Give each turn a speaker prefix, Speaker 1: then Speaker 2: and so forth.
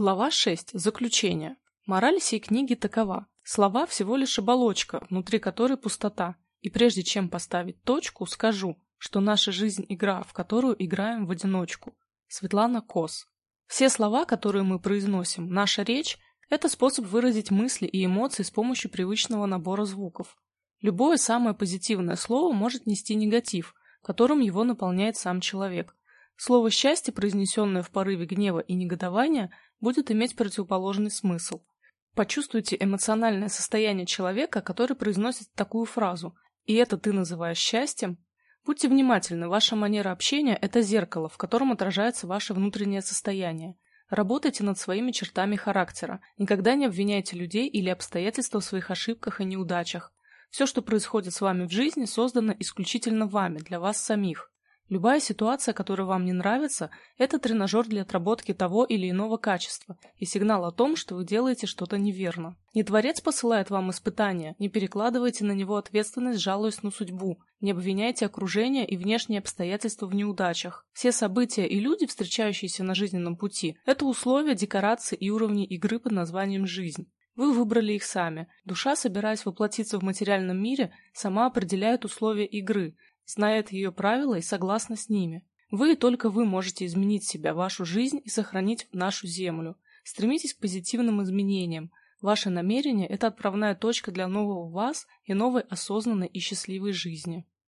Speaker 1: Глава 6. Заключение. Мораль сей книги такова. Слова всего лишь оболочка, внутри которой пустота. И прежде чем поставить точку, скажу, что наша жизнь – игра, в которую играем в одиночку. Светлана Кос. Все слова, которые мы произносим, наша речь – это способ выразить мысли и эмоции с помощью привычного набора звуков. Любое самое позитивное слово может нести негатив, которым его наполняет сам человек. Слово «счастье», произнесенное в порыве гнева и негодования, будет иметь противоположный смысл. Почувствуйте эмоциональное состояние человека, который произносит такую фразу «и это ты называешь счастьем», Будьте внимательны, ваша манера общения – это зеркало, в котором отражается ваше внутреннее состояние. Работайте над своими чертами характера. Никогда не обвиняйте людей или обстоятельства в своих ошибках и неудачах. Все, что происходит с вами в жизни, создано исключительно вами, для вас самих. Любая ситуация, которая вам не нравится, это тренажер для отработки того или иного качества и сигнал о том, что вы делаете что-то неверно. Не Творец посылает вам испытания, не перекладывайте на него ответственность, жалуясь на судьбу, не обвиняйте окружение и внешние обстоятельства в неудачах. Все события и люди, встречающиеся на жизненном пути, это условия, декорации и уровни игры под названием «жизнь». Вы выбрали их сами. Душа, собираясь воплотиться в материальном мире, сама определяет условия игры, знает ее правила и согласна с ними. Вы и только вы можете изменить себя, вашу жизнь и сохранить нашу землю. Стремитесь к позитивным изменениям. Ваше намерение – это отправная точка для нового вас и новой осознанной и счастливой жизни.